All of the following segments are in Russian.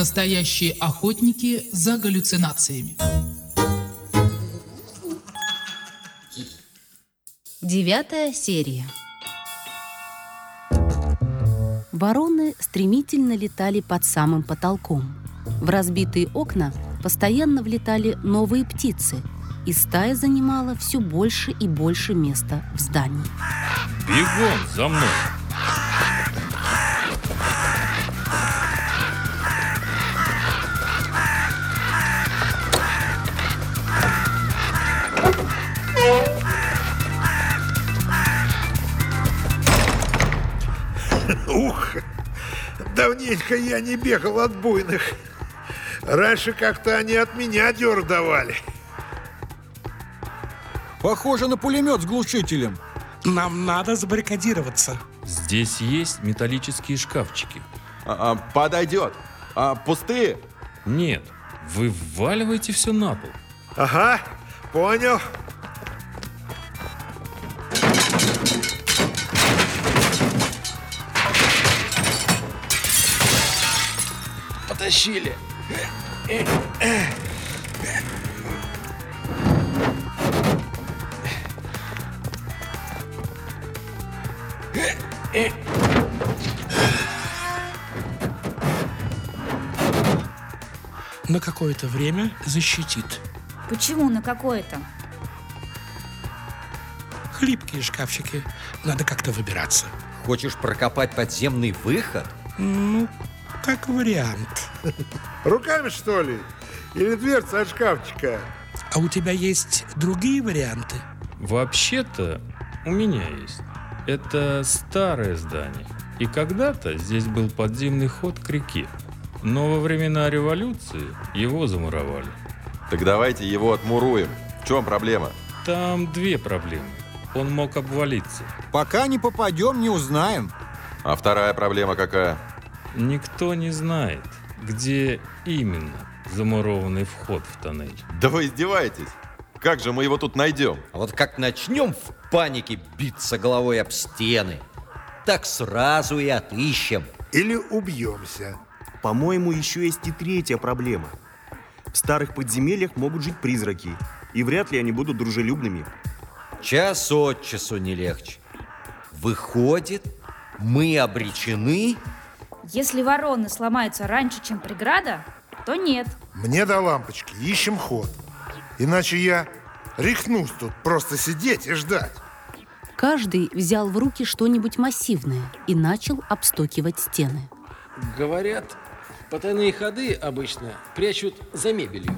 Настоящие охотники за галлюцинациями. Девятая серия. Вороны стремительно летали под самым потолком. В разбитые окна постоянно влетали новые птицы, и стая занимала все больше и больше места в здании. Бегом за мной! Давненько я не бегал от буйных. Раньше как-то они от меня дёр давали. Похоже на пулемет с глушителем. Нам надо забаррикадироваться. Здесь есть металлические шкафчики. А, а, подойдет. А, пустые? Нет, вы вваливаете все на пол. Ага, понял. Потащили. На какое-то время защитит. Почему на какое-то? Хлипкие шкафчики. Надо как-то выбираться. Хочешь прокопать подземный выход? Ну, как вариант. Руками, что ли? Или дверца от шкафчика? А у тебя есть другие варианты? Вообще-то у меня есть. Это старое здание. И когда-то здесь был подземный ход к реке. Но во времена революции его замуровали. Так давайте его отмуруем. В чем проблема? Там две проблемы. Он мог обвалиться. Пока не попадем, не узнаем. А вторая проблема какая? Никто не знает, где именно замурованный вход в тоннель. Да вы издеваетесь? Как же мы его тут найдем? А вот как начнем в панике биться головой об стены, так сразу и отыщем. Или убьемся. По-моему, еще есть и третья проблема. В старых подземельях могут жить призраки, и вряд ли они будут дружелюбными. Час от часу не легче. Выходит, мы обречены? Если вороны сломаются раньше, чем преграда, то нет. Мне до лампочки, ищем ход. Иначе я рехнусь тут просто сидеть и ждать. Каждый взял в руки что-нибудь массивное и начал обстукивать стены. Говорят, потайные ходы обычно прячут за мебелью.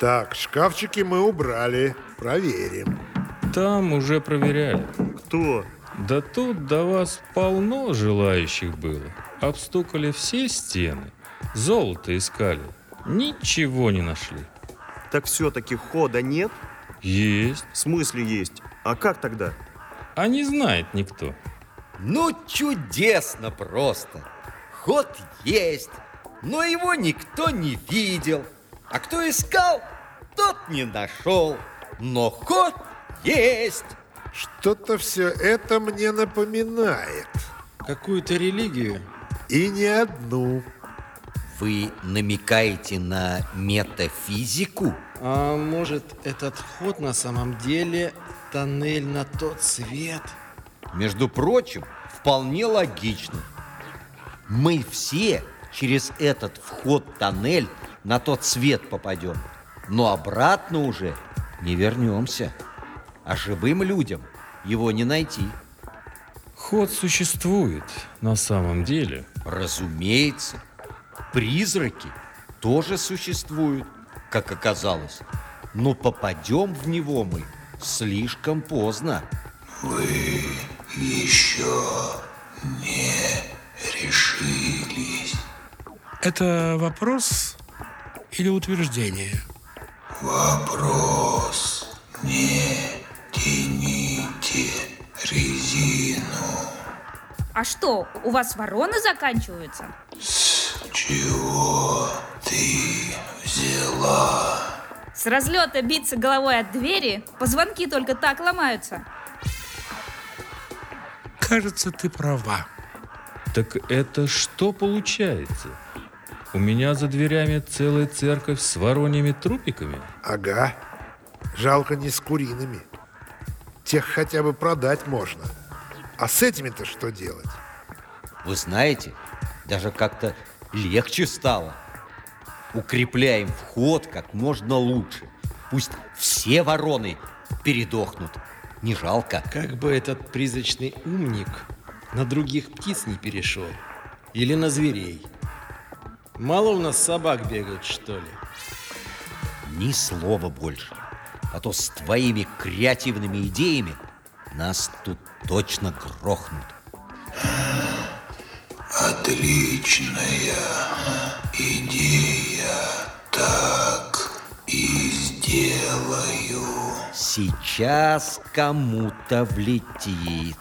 Так, шкафчики мы убрали. Проверим. Там уже проверяли. Кто? Да тут до вас полно желающих было. Обстукали все стены. Золото искали. Ничего не нашли. Так все-таки хода нет? Есть. В смысле есть? А как тогда? А не знает никто. Ну, чудесно просто. Ход есть, но его никто не видел. А кто искал, тот не нашел. Но ход есть. Что-то все это мне напоминает. Какую-то религию? И не одну. Вы намекаете на метафизику? А может, этот ход на самом деле тоннель на тот свет? Между прочим, вполне логично. Мы все через этот вход-тоннель на тот свет попадем, но обратно уже не вернемся. А живым людям его не найти. Ход существует на самом деле. Разумеется. Призраки тоже существуют, как оказалось. Но попадем в него мы слишком поздно. Вы еще не решились. Это вопрос или утверждение? Вопрос. Не тяните резину. А что, у вас вороны заканчиваются? С чего ты взяла? С разлета биться головой от двери, позвонки только так ломаются. Кажется, ты права. Так это что получается? У меня за дверями целая церковь с вороньими трупиками? Ага. Жалко не с куриными. Тех хотя бы продать можно. А с этими-то что делать? Вы знаете, даже как-то легче стало. Укрепляем вход как можно лучше. Пусть все вороны передохнут. Не жалко. Как бы этот призрачный умник на других птиц не перешел. Или на зверей. Мало у нас собак бегают, что ли? Ни слова больше. А то с твоими креативными идеями нас тут точно грохнут. Отличная идея. Так и сделаю. Сейчас кому-то влетит.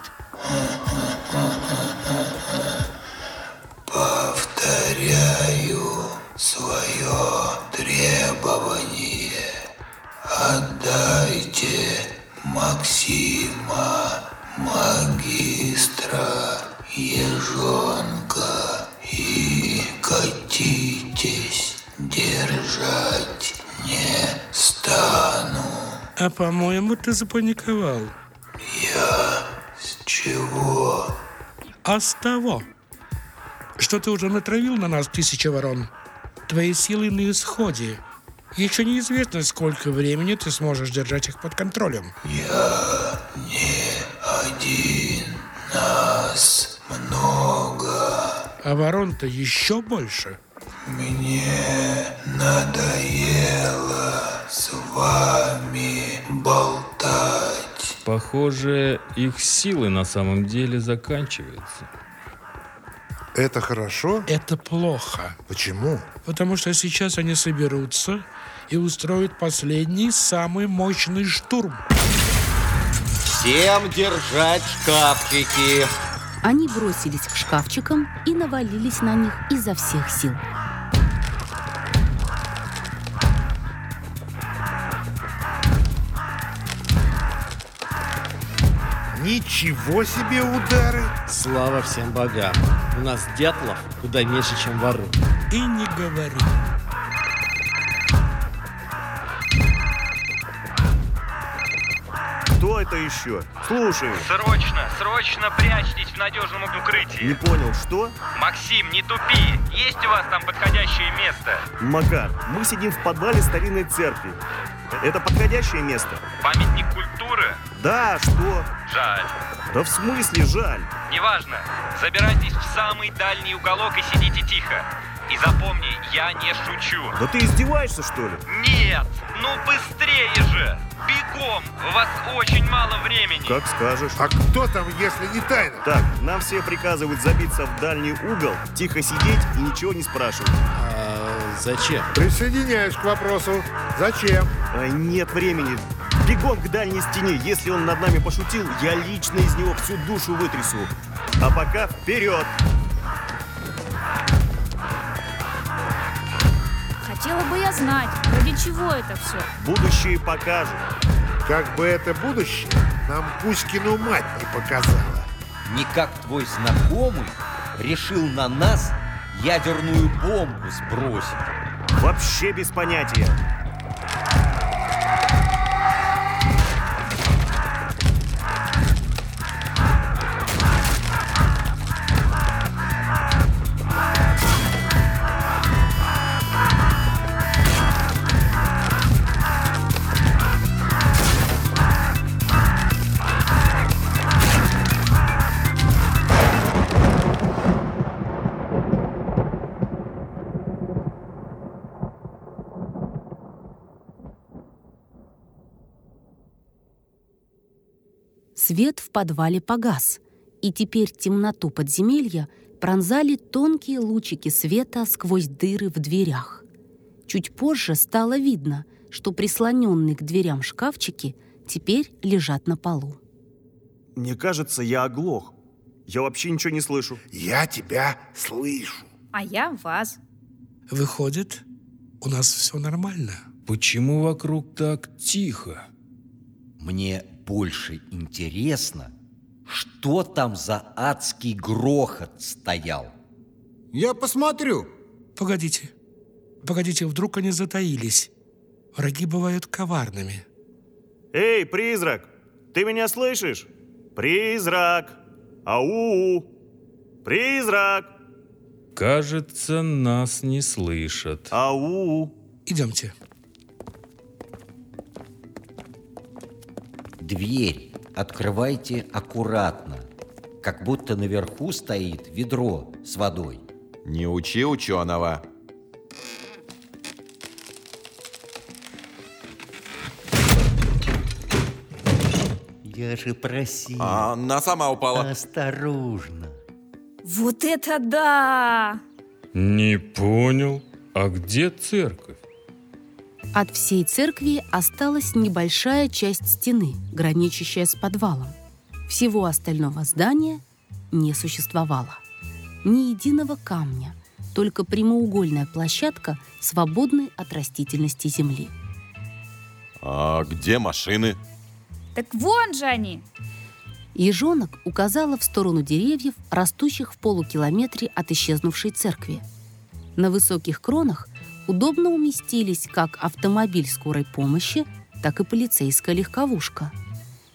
Максима, магистра, ежонка и катитесь. Держать не стану. А по-моему, ты запаниковал. Я с чего? А с того, что ты уже натравил на нас тысячи ворон. Твои силы на исходе. Еще неизвестно, сколько времени ты сможешь держать их под контролем. Я не один. Нас много. А ворон-то еще больше. Мне надоело с вами болтать. Похоже, их силы на самом деле заканчиваются. Это хорошо? Это плохо. Почему? Потому что сейчас они соберутся и устроят последний, самый мощный штурм. Всем держать шкафчики. Они бросились к шкафчикам и навалились на них изо всех сил. Ничего себе удары! Слава всем богам. У нас дятлов куда меньше, чем ворон. И не говори. Еще? Слушай. Срочно, срочно прячьтесь в надежном укрытии. Не понял, что? Максим, не тупи. Есть у вас там подходящее место? Макар, мы сидим в подвале старинной церкви. Это подходящее место? Памятник культуры? Да, что? Жаль. Да в смысле жаль? Неважно. Забирайтесь в самый дальний уголок и сидите тихо. И запомни, я не шучу. Да ты издеваешься, что ли? Нет! Ну быстрее же! Бегом! У вас очень мало времени. Как скажешь. А кто там, если не тайна? Так, нам все приказывают забиться в дальний угол, тихо сидеть и ничего не спрашивать. А зачем? Присоединяюсь к вопросу. Зачем? А, нет времени. Бегом к дальней стене. Если он над нами пошутил, я лично из него всю душу вытрясу. А пока вперед! Хотела бы я знать, ради чего это все. Будущее покажет. Как бы это будущее нам Кузькину мать не показала. Не как твой знакомый решил на нас ядерную бомбу сбросить. Вообще без понятия. Свет в подвале погас, и теперь темноту подземелья пронзали тонкие лучики света сквозь дыры в дверях. Чуть позже стало видно, что прислоненные к дверям шкафчики теперь лежат на полу. Мне кажется, я оглох. Я вообще ничего не слышу. Я тебя слышу. А я вас. Выходит, у нас все нормально. Почему вокруг так тихо? Мне больше интересно, Что там за адский грохот стоял? Я посмотрю. Погодите. Погодите, вдруг они затаились. Враги бывают коварными. Эй, призрак! Ты меня слышишь? Призрак! Ау! Призрак! Кажется, нас не слышат. Ау! Идемте. Дверь открывайте аккуратно, как будто наверху стоит ведро с водой. Не учи ученого. Я же просил. А, она сама упала. Осторожно. Вот это да! Не понял. А где церковь? От всей церкви осталась небольшая часть стены, граничащая с подвалом. Всего остального здания не существовало. Ни единого камня, только прямоугольная площадка, свободной от растительности земли. А где машины? Так вон же они! Ежонок указала в сторону деревьев, растущих в полукилометре от исчезнувшей церкви. На высоких кронах удобно уместились как автомобиль скорой помощи, так и полицейская легковушка.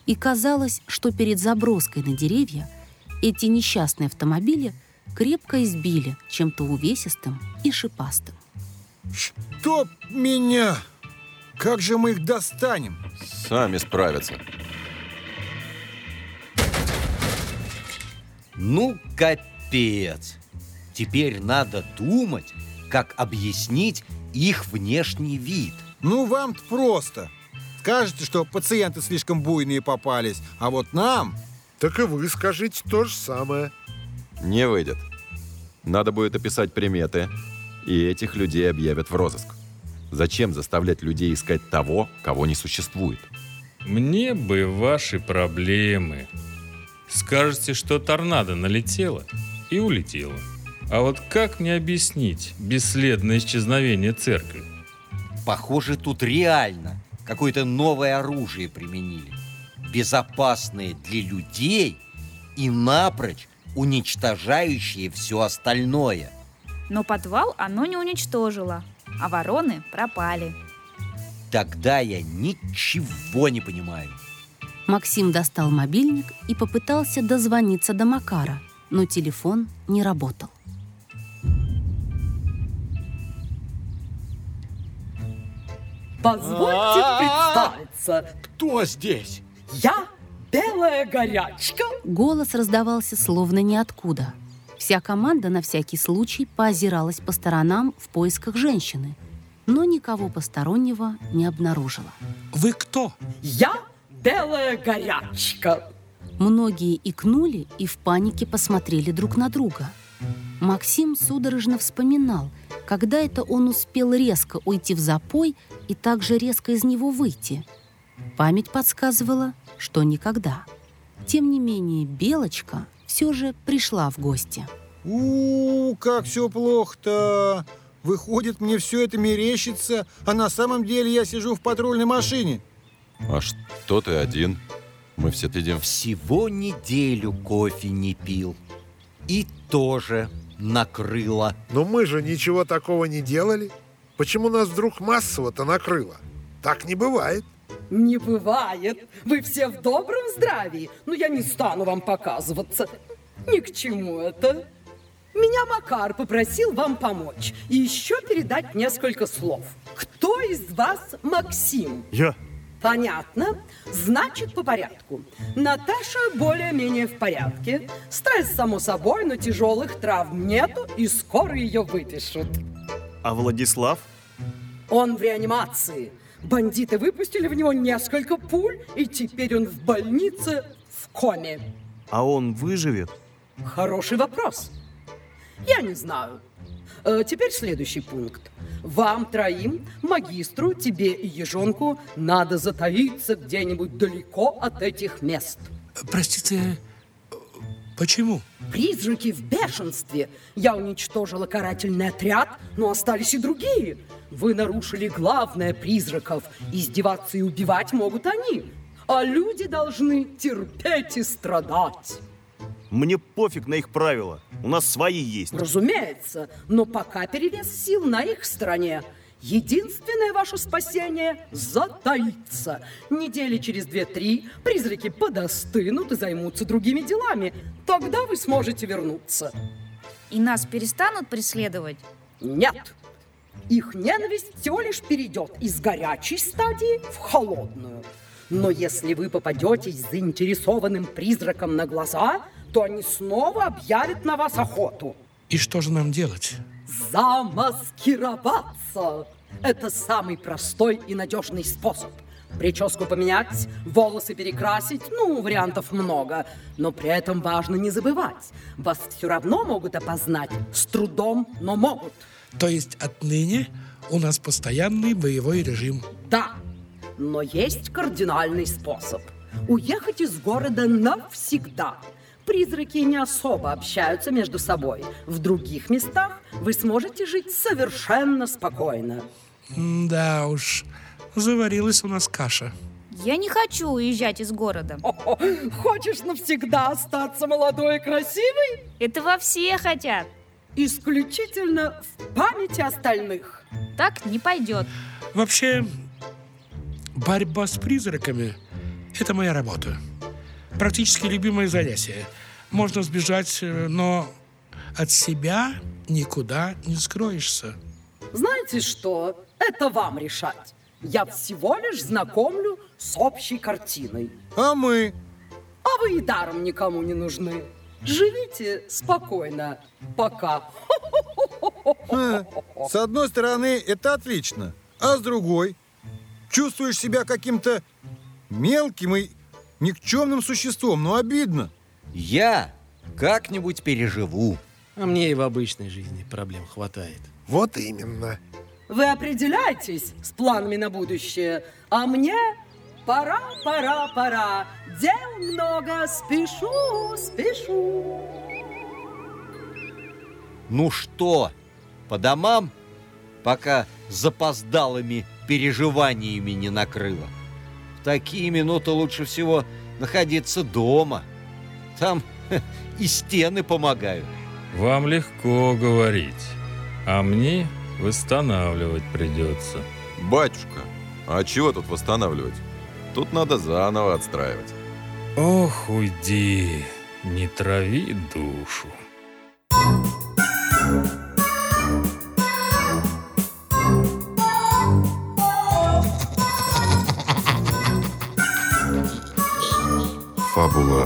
И казалось, что перед заброской на деревья эти несчастные автомобили крепко избили чем-то увесистым и шипастым. Чтоб меня! Как же мы их достанем? Сами справятся. Ну, капец! Теперь надо думать, как объяснить их внешний вид. Ну, вам-то просто. Скажете, что пациенты слишком буйные попались, а вот нам... Так и вы скажите то же самое. Не выйдет. Надо будет описать приметы, и этих людей объявят в розыск. Зачем заставлять людей искать того, кого не существует? Мне бы ваши проблемы. Скажете, что торнадо налетело и улетело. А вот как мне объяснить бесследное исчезновение церкви? Похоже, тут реально какое-то новое оружие применили. Безопасное для людей и напрочь уничтожающее все остальное. Но подвал оно не уничтожило, а вороны пропали. Тогда я ничего не понимаю. Максим достал мобильник и попытался дозвониться до Макара, но телефон не работал. Позвольте представиться. Кто здесь? Я белая горячка. Голос раздавался словно ниоткуда. Вся команда на всякий случай поозиралась по сторонам в поисках женщины, но никого постороннего не обнаружила. Вы кто? Я белая горячка. Многие икнули и в панике посмотрели друг на друга. Максим судорожно вспоминал, когда это он успел резко уйти в запой и также резко из него выйти. Память подсказывала, что никогда. Тем не менее, Белочка все же пришла в гости. у, -у как все плохо-то! Выходит, мне все это мерещится, а на самом деле я сижу в патрульной машине. А что ты один? Мы все едим. Всего неделю кофе не пил. И тоже накрыло. Но мы же ничего такого не делали. Почему нас вдруг массово-то накрыло? Так не бывает. Не бывает. Вы все в добром здравии. Но я не стану вам показываться. Ни к чему это. Меня Макар попросил вам помочь и еще передать несколько слов. Кто из вас Максим? Я. Понятно. Значит, по порядку. Наташа более-менее в порядке. Стресс, само собой, но тяжелых травм нету, и скоро ее выпишут. А Владислав? Он в реанимации. Бандиты выпустили в него несколько пуль, и теперь он в больнице в коме. А он выживет? Хороший вопрос. Я не знаю. Э, теперь следующий пункт. Вам троим, магистру, тебе и ежонку, надо затаиться где-нибудь далеко от этих мест. Простите, почему? Призраки в бешенстве. Я уничтожила карательный отряд, но остались и другие. Вы нарушили главное призраков. Издеваться и убивать могут они. а люди должны терпеть и страдать. Мне пофиг на их правила. У нас свои есть. Разумеется, но пока перевес сил на их стороне. Единственное ваше спасение – затаиться. Недели через две-три призраки подостынут и займутся другими делами. Тогда вы сможете вернуться. И нас перестанут преследовать? Нет. Их ненависть всего лишь перейдет из горячей стадии в холодную. Но если вы попадетесь заинтересованным призраком на глаза, то они снова объявят на вас охоту. И что же нам делать? Замаскироваться. Это самый простой и надежный способ. Прическу поменять, волосы перекрасить, ну, вариантов много. Но при этом важно не забывать. Вас все равно могут опознать. С трудом, но могут. То есть отныне у нас постоянный боевой режим. Да, но есть кардинальный способ. Уехать из города навсегда. Призраки не особо общаются между собой. В других местах вы сможете жить совершенно спокойно. Да уж, заварилась у нас каша. Я не хочу уезжать из города. О, хочешь навсегда остаться молодой и красивой? Этого все хотят. Исключительно в памяти остальных. Так не пойдет. Вообще, борьба с призраками – это моя работа. Практически любимое занятие. Можно сбежать, э, но от себя никуда не скроешься. Знаете что? Это вам решать. Я всего лишь знакомлю с общей картиной. А мы? А вы и даром никому не нужны. Живите спокойно. Пока. Ха, С одной стороны, это отлично, а с другой, чувствуешь себя каким-то мелким и никчемным существом, но обидно. Я как-нибудь переживу. А мне и в обычной жизни проблем хватает. Вот именно. Вы определяйтесь с планами на будущее, а мне пора, пора, пора. Дел много, спешу, спешу. Ну что, по домам, пока запоздалыми переживаниями не накрыло. Такие минуты лучше всего находиться дома. Там и стены помогают. Вам легко говорить, а мне восстанавливать придется. Батюшка, а чего тут восстанавливать? Тут надо заново отстраивать. Ох, уйди, не трави душу.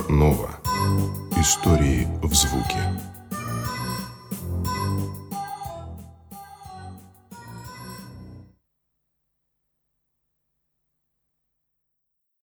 Нова. Истории в звуке.